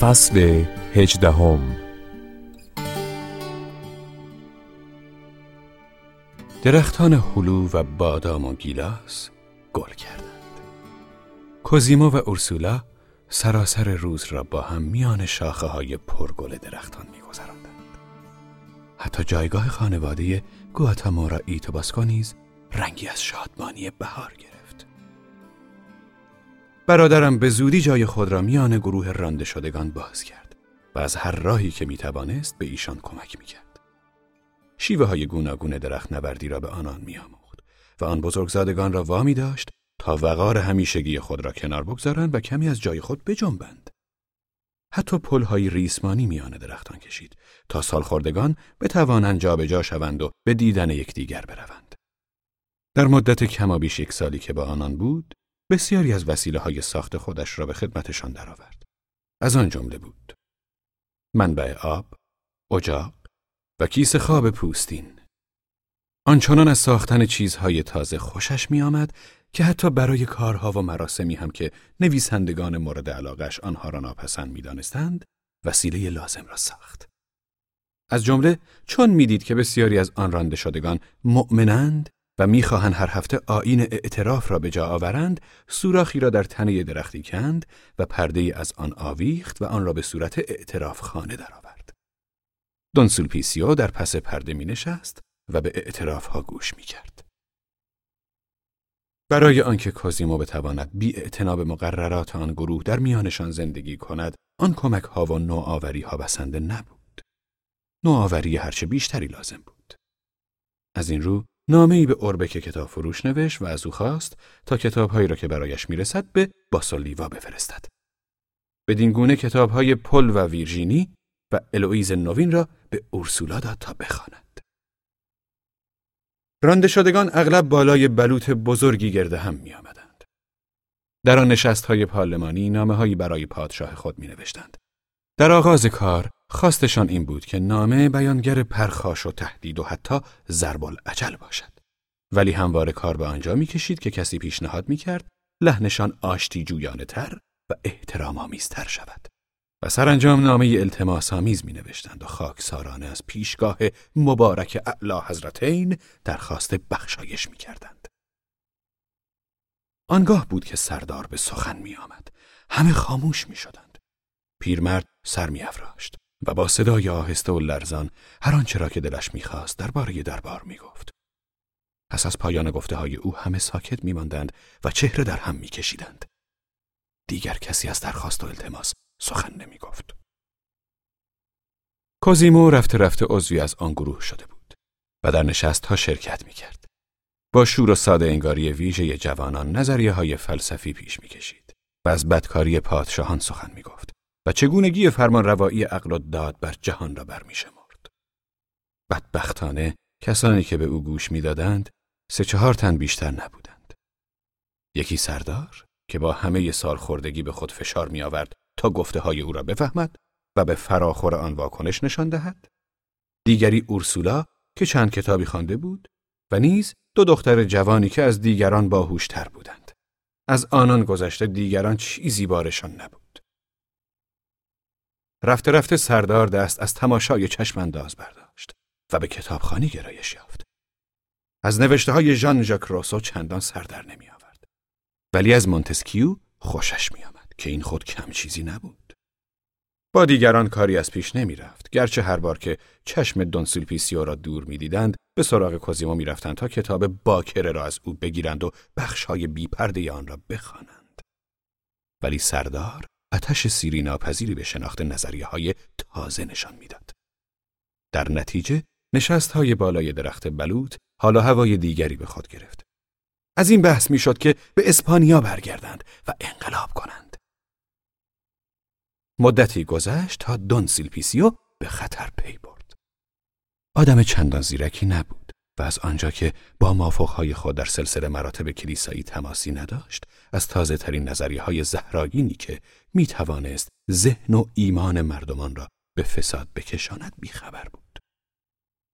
فصل هجدهم. درختان هلو و بادام و گیلاس گل کردند. کوزیمو و اورسولا سراسر روز را با هم میان شاخه های پرگل درختان میگذراندند. حتی جایگاه خانواده گواتامورا ایتوباسکو نیز رنگی از شادمانی بهار گرفت. برادرم به زودی جای خود را میان گروه رانده شدگان باز کرد و از هر راهی که می‌توانست به ایشان کمک می‌کرد شیوه های گوناگون درخت نوردی را به آنان میآموخت و آن بزرگزادگان را وامی داشت تا وقار همیشگی خود را کنار بگذارند و کمی از جای خود بجنبند. حتی پلهای ریسمانی میان درختان کشید تا سالخوردگان بتوانند جابجا شوند و به دیدن یکدیگر بروند. در مدت کمابیش یک سالی که با آنان بود، بسیاری از وسیله های ساخت خودش را به خدمتشان درآورد. از آن جمله بود. منبع آب، اجاق و کیسه خواب پوستین. آنچنان از ساختن چیزهای تازه خوشش می آمد که حتی برای کارها و مراسمی هم که نویسندگان مورد علاقش آنها را ناپسند می دانستند، وسیله لازم را ساخت. از جمله چون می‌دید که بسیاری از آن رانده شدگان مؤمنند و می‌خواهند هر هفته آیین اعتراف را به جا آورند، سوراخی را در تنه درختی کند و پرده از آن آویخت و آن را به صورت اعتراف خانه درآورد. دون سولپیسیو در پس پرده می نشست و به اعتراف ها گوش می کرد. برای آنکه کازیمو بتواند بی به مقررات آن گروه در میانشان زندگی کند، آن کمک ها و نوآوری ها بسنده نبود. نوآوری هرچه بیشتری لازم بود. از این رو نامه ای به اوربک کتاب فروش نوشت و از او خواست تا کتابهایی را که برایش می‌رسد به باسولیوا بفرستد. بدین گونه کتابهای پل و ویرژینی و الوئیز نوین را به اورسولا داد تا بخواند. رانده شدگان اغلب بالای بلوط بزرگی گرده هم می آمدند. در آن نشست های پارلمانی نامه هایی برای پادشاه خود می نوشتند. در آغاز کار خواستشان این بود که نامه بیانگر پرخاش و تهدید و حتی ضرب العجل باشد. ولی همواره کار به آنجا می کشید که کسی پیشنهاد می کرد لحنشان آشتی جویانه تر و احترام آمیزتر شود. و سرانجام نامه التماس آمیز می نوشتند و خاکسارانه از پیشگاه مبارک اعلا حضرتین درخواست بخشایش می کردند. آنگاه بود که سردار به سخن می آمد. همه خاموش می شدند. پیرمرد سر می افراشت و با صدای آهسته و لرزان هر آنچه را که دلش می‌خواست درباره دربار می‌گفت. پس از پایان گفته های او همه ساکت میماندند و چهره در هم میکشیدند. دیگر کسی از درخواست و التماس سخن نمی گفت. کوزیمو رفته رفته عضوی از آن گروه شده بود و در نشست ها شرکت می کرد. با شور و ساده انگاری ویژه جوانان نظریه های فلسفی پیش می کشید و از بدکاری پادشاهان سخن می گفت و چگونگی فرمان روایی عقل و داد بر جهان را برمی شمرد. بدبختانه کسانی که به او گوش می‌دادند سه چهار تن بیشتر نبودند. یکی سردار که با همه سال خوردگی به خود فشار می آورد تا گفته های او را بفهمد و به فراخور آن واکنش نشان دهد دیگری اورسولا که چند کتابی خوانده بود و نیز دو دختر جوانی که از دیگران باهوشتر بودند از آنان گذشته دیگران چیزی بارشان نبود رفته رفته سردار دست از تماشای چشم انداز برداشت و به کتابخانی گرایش یافت از نوشته های ژان ژاک روسو چندان سر در نمی آورد ولی از مونتسکیو خوشش می آمد. که این خود کم چیزی نبود. با دیگران کاری از پیش نمی رفت. گرچه هر بار که چشم دون سولپیسیو را دور می دیدند، به سراغ کوزیمو می رفتند تا کتاب باکره را از او بگیرند و بخشهای بیپرده آن را بخوانند. ولی سردار عطش سیری ناپذیری به شناخت نظریه های تازه نشان می‌داد. در نتیجه نشست های بالای درخت بلوط حالا هوای دیگری به خود گرفت. از این بحث می‌شد که به اسپانیا برگردند و انقلاب کنند. مدتی گذشت تا دون سولپیسیو به خطر پی برد. آدم چندان زیرکی نبود و از آنجا که با مافوقهای خود در سلسله مراتب کلیسایی تماسی نداشت از تازه ترین نظریه های زهرآگینی که می توانست ذهن و ایمان مردمان را به فساد بکشاند بیخبر بود.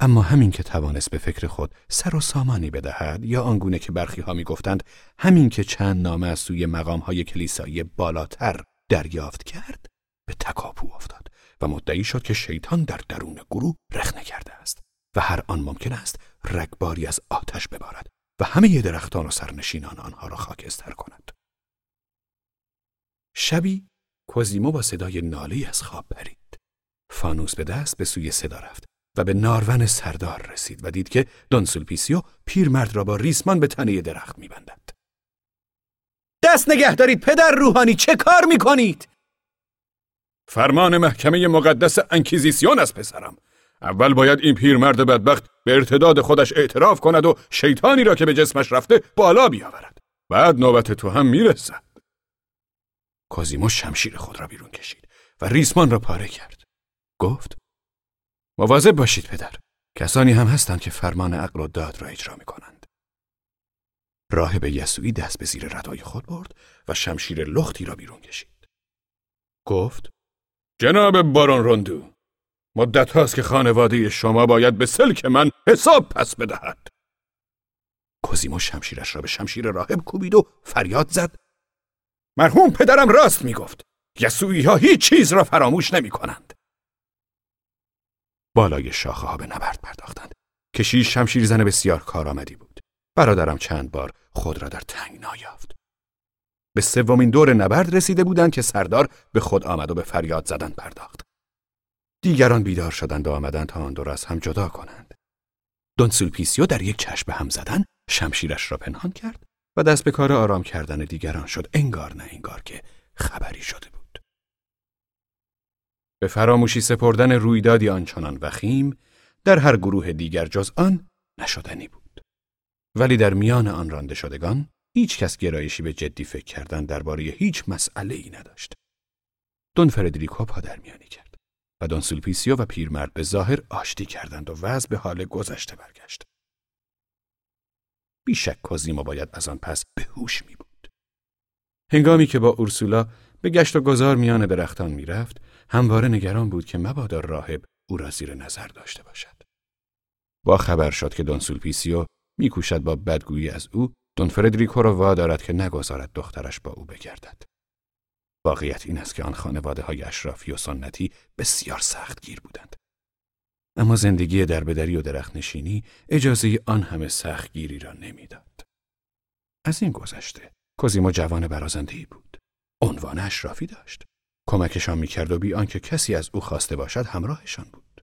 اما همین که توانست به فکر خود سر و سامانی بدهد یا آنگونه که برخی ها می گفتند همین که چند نامه از سوی مقام های کلیسایی بالاتر دریافت کرد به تکاپو افتاد و مدعی شد که شیطان در درون گروه رخنه کرده است و هر آن ممکن است رگباری از آتش ببارد و همه درختان و سرنشینان آنها را خاکستر کند. شبی کوزیمو با صدای ناله‌ای از خواب پرید. فانوس به دست به سوی صدا رفت و به نارون سردار رسید و دید که دون سولپیسیو پیرمرد را با ریسمان به تنه درخت میبندد. دست نگه دارید پدر روحانی چه کار می‌کنید؟ فرمان محکمه مقدس انکیزیسیون از پسرم اول باید این پیرمرد بدبخت به ارتداد خودش اعتراف کند و شیطانی را که به جسمش رفته بالا بیاورد. بعد نوبت تو هم می‌رسد. کازیمو شمشیر خود را بیرون کشید و ریسمان را پاره کرد. گفت مواظب باشید پدر. کسانی هم هستند که فرمان عقل و داد را اجرا می کنند راهب یسوعی دست به زیر ردای خود برد و شمشیر لختی را بیرون کشید. گفت جناب بارون روندو مدت هاست که خانواده شما باید به سلک من حساب پس بدهد. کوزیمو شمشیرش را به شمشیر راهب کوبید و فریاد زد. مرحوم پدرم راست می گفت. یسوعی ها هیچ چیز را فراموش نمی کنند. بالای شاخه ها به نبرد پرداختند. کشیش شمشیر زن بسیار کارآمدی بود. برادرم چند بار خود را در تنگنا یافت. به سومین دور نبرد رسیده بودند که سردار به خود آمد و به فریاد زدن پرداخت. دیگران بیدار شدند و آمدند تا آن دو از هم جدا کنند. دون سولپیسیو در یک چشم به هم زدن شمشیرش را پنهان کرد و دست به کار آرام کردن دیگران شد انگار نه انگار که خبری شده بود. به فراموشی سپردن رویدادی آنچنان وخیم در هر گروه دیگر جز آن نشدنی بود. ولی در میان آن رانده شدگان هیچ کس گرایشی به جدی فکر کردن درباره هیچ مسئله ای نداشت. دون فردریکو پادرمیانی کرد. و دون سولپیسیو و پیرمرد به ظاهر آشتی کردند و وضع به حال گذشته برگشت. بیشک کوزیمو باید از آن پس به هوش می بود. هنگامی که با اورسولا به گشت و گذار میان درختان می‌رفت، همواره نگران بود که مبادا راهب او را زیر نظر داشته باشد. با خبر شد که دون سولپیسیو میکوشد با بدگویی از او دون فردریکو را وادارد که نگذارد دخترش با او بگردد. واقعیت این است که آن خانواده های اشرافی و سنتی بسیار سخت گیر بودند. اما زندگی دربدری و درخت نشینی اجازه آن همه سخت گیری را نمی‌داد. از این گذشته کوزیمو جوان برازنده بود. عنوان اشرافی داشت. کمکشان می‌کرد و بی آنکه کسی از او خواسته باشد همراهشان بود.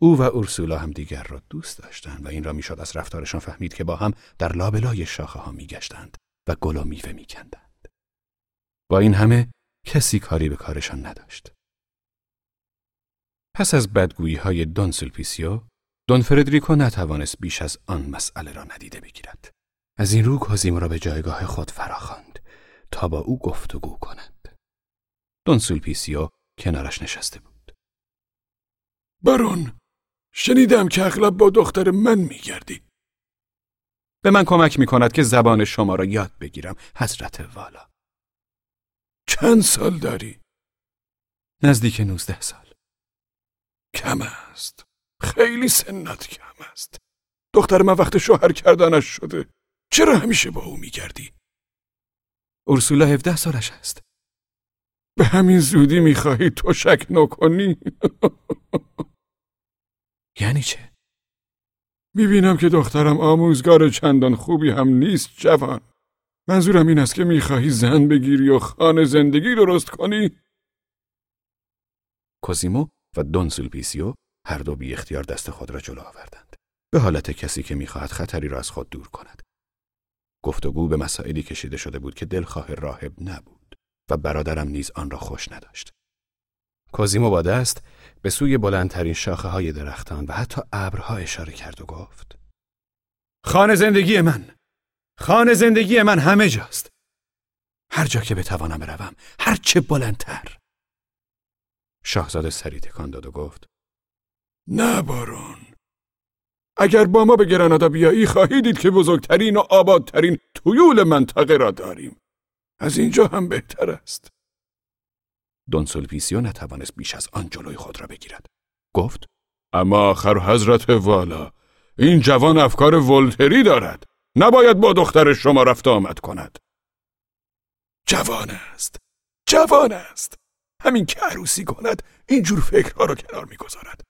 او و اورسولا هم دیگر را دوست داشتند و این را می‌شد از رفتارشان فهمید که با هم در لابلای شاخه ها میگشتند و گل و میوه میکندند. با این همه کسی کاری به کارشان نداشت. پس از بدگویی های دون سولپیسیو، دون فردریکو نتوانست بیش از آن مسئله را ندیده بگیرد. از این رو کازیم را به جایگاه خود فراخواند تا با او گفتگو کند. دون سولپیسیو کنارش نشسته بود. برون، شنیدم که اغلب با دختر من میگردی. به من کمک می کند که زبان شما را یاد بگیرم حضرت والا. چند سال داری؟ نزدیک نوزده سال کم است خیلی سنت کم است دختر من وقت شوهر کردنش شده چرا همیشه با او میگردی؟ اورسولا هفده سالش است به همین زودی می‌خواهی تو شک نکنی؟ یعنی چه؟ می‌بینم که دخترم آموزگار چندان خوبی هم نیست جوان منظورم این است که می‌خواهی زن بگیری و خانه زندگی درست کنی؟ کوزیمو و دون سولپیسیو هر دو بی اختیار دست خود را جلو آوردند. به حالت کسی که می‌خواهد خطری را از خود دور کند. گفتگو به مسائلی کشیده شده بود که دلخواه راهب نبود و برادرم نیز آن را خوش نداشت. کوزیمو با دست به سوی بلندترین شاخه های درختان و حتی ابرها اشاره کرد و گفت خانه زندگی من خانه زندگی من همه جاست. هر جا که بتوانم بروم، هر چه بلندتر. شاهزاده سری تکان داد و گفت نه بارون. اگر با ما به گرانادا بیایی خواهی دید که بزرگترین و آبادترین تویول منطقه را داریم. از اینجا هم بهتر است. دون سولپیسیو نتوانست بیش از آن جلوی خود را بگیرد. گفت اما آخر حضرت والا این جوان افکار ولتری دارد. نباید با دختر شما رفت آمد کند. جوان است. جوان است. همین که عروسی کند اینجور فکرها رو کنار می‌گذارد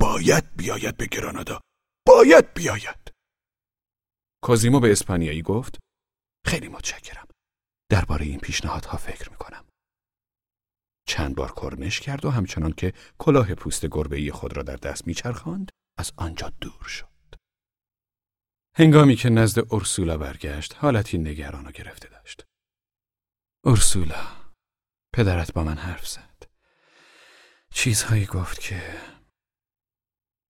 باید بیاید به گرانادا باید بیاید کوزیمو به اسپانیایی گفت خیلی متشکرم درباره این پیشنهادها فکر می‌کنم چند بار کرنش کرد و همچنان که کلاه پوست گربه خود را در دست میچرخاند از آنجا دور شد هنگامی که نزد اورسولا برگشت حالتی نگران و گرفته داشت. اورسولا پدرت با من حرف زد. چیزهایی گفت که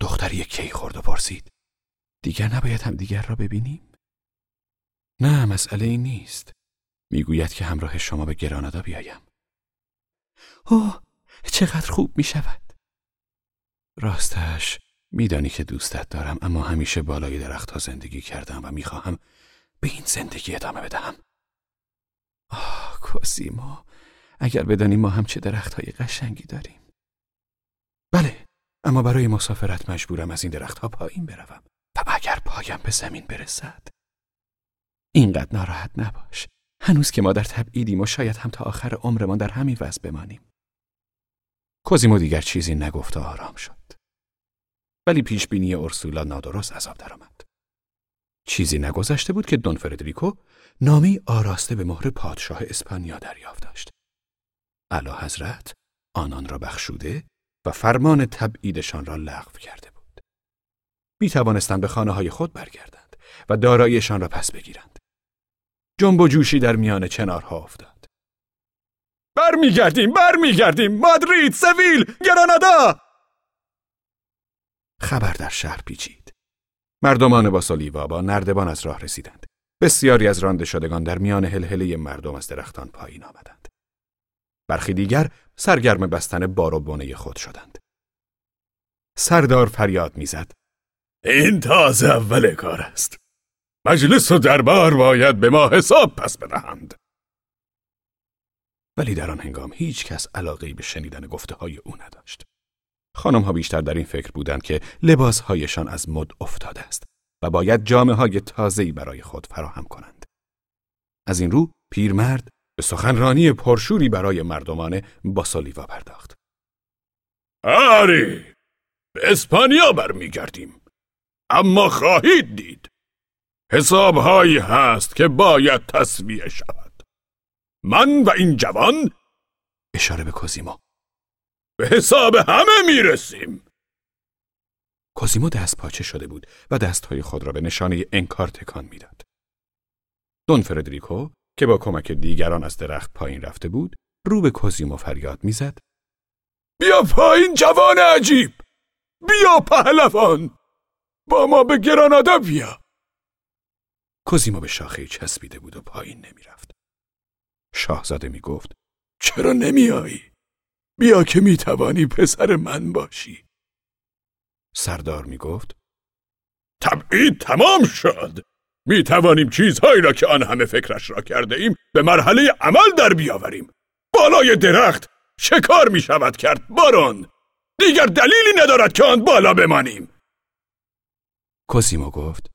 دختری کی خورد و پرسید. دیگر نباید هم دیگر را ببینیم؟ نه مسئله این نیست. می‌گوید که همراه شما به گرانادا بیایم. اوه چقدر خوب می شود راستش میدانی که دوستت دارم اما همیشه بالای درختها زندگی کردم و می‌خواهم به این زندگی ادامه بدهم. آه کوسیمو اگر بدانی ما هم چه درختهای قشنگی داریم. بله اما برای مسافرت مجبورم از این درختها پایین بروم و اگر پایم به زمین برسد اینقدر ناراحت نباش. هنوز که ما در تبعیدیم و شاید هم تا آخر عمرمان در همین وضع بمانیم. کوزیمو دیگر چیزی نگفت و آرام شد. ولی پیش بینی اورسولا نادرست عذاب درآمد. چیزی نگذشته بود که دون فردریکو نامی آراسته به مهر پادشاه اسپانیا دریافت داشت. اعلی حضرت آنان را بخشوده و فرمان تبعیدشان را لغو کرده بود. می توانستند به خانه های خود برگردند و داراییشان را پس بگیرند. جنب و جوشی در میان چنارها افتاد. برمیگردیم برمیگردیم. مادرید سویل گرانادا! خبر در شهر پیچید. مردمان با سالیوا با نردبان از راه رسیدند. بسیاری از رانده شدگان در میان هلهله مردم از درختان پایین آمدند. برخی دیگر سرگرم بستن بار و بونه خود شدند. سردار فریاد می‌زد. این تازه اول کار است. مجلس و دربار باید به ما حساب پس بدهند. ولی در آن هنگام هیچ کس علاقه به شنیدن گفته های او نداشت. خانم ها بیشتر در این فکر بودند که لباس هایشان از مد افتاده است و باید جامعه های تازه‌ای برای خود فراهم کنند. از این رو پیرمرد به سخنرانی پرشوری برای مردمان باسالیوا پرداخت. آری به اسپانیا برمیگردیم اما خواهید دید حسابهایی هست که باید تصویه شود من و این جوان اشاره به کوزیمو به حساب همه می‌رسیم. کوزیمو دست پاچه شده بود و دستهای خود را به نشانه انکار تکان می‌داد. دون فردریکو که با کمک دیگران از درخت پایین رفته بود رو به کوزیمو فریاد می‌زد. بیا پایین جوان عجیب! بیا پهلوان! با ما به گرانادا بیا! کوزیمو به شاخه چسبیده بود و پایین نمی‌رفت. شاهزاده می‌گفت چرا نمیایی بیا که می‌توانی پسر من باشی. سردار می‌گفت تبعید تمام شد. می توانیم چیزهایی را که آن همه فکرش را کرده ایم به مرحله عمل در بیاوریم. بالای درخت چه کار می شود کرد بارون دیگر دلیلی ندارد که آن بالا بمانیم. کوزیمو گفت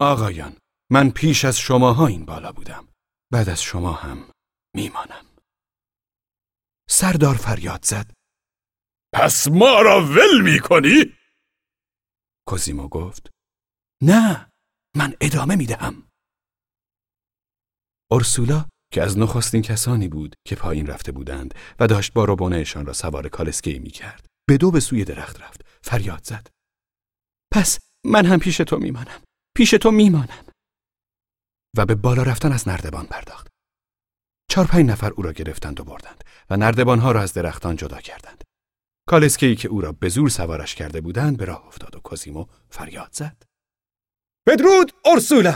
آقایان من پیش از شماها این بالا بودم. بعد از شما هم میمانم. سردار فریاد زد پس ما را ول می کنی؟ کوزیمو گفت نه من ادامه می دهم. اورسولا که از نخستین کسانی بود که پایین رفته بودند و داشت با روبانهشان را سوار کالسکی می کرد. به دو به سوی درخت رفت. فریاد زد. پس من هم پیش تو میمانم. پیش تو میمانم. و به بالا رفتن از نردبان پرداخت. چهار پنج نفر او را گرفتند و بردند و نردبانها را از درختان جدا کردند. کالسکی که او را به زور سوارش کرده بودند به راه افتاد و کوزیمو فریاد زد. بدرود اورسولا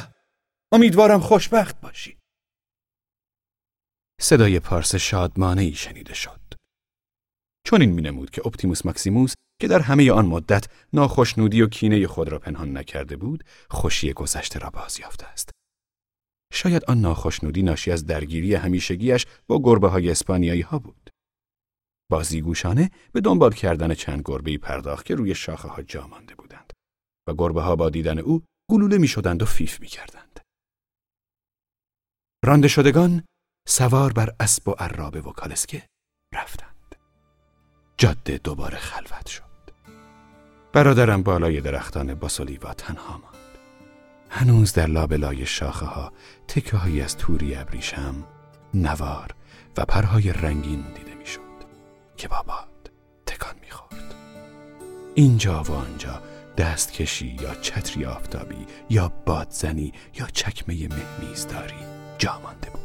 امیدوارم خوشبخت باشی صدای پارس شادمانه ای شنیده شد چون این مینمود که اپتیموس ماکسیموس که در همه آن مدت ناخشنودی و کینه خود را پنهان نکرده بود خوشی گذشته را بازیافته است شاید آن ناخشنودی ناشی از درگیری همیشگیش با گربه های اسپانیایی ها بود. بازیگوشانه به دنبال کردن چند گربه پرداخت که روی شاخه ها جا مانده بودند و گربه ها با دیدن او گلوله می شدند و فیف می کردند. رانده شدگان سوار بر اسب و عرابه و کالسکه رفتند. جاده دوباره خلوت شد. برادرم بالای درختان باسولیوا تنها ماند. هنوز در لابلای شاخه ها تکه هایی از توری ابریشم نوار و پرهای رنگین دیده می‌شد که با باد تکان می‌خورد. اینجا و آنجا دستکشی یا چتری آفتابی یا بادزنی یا چکمه مهمیزداری جا مانده بود.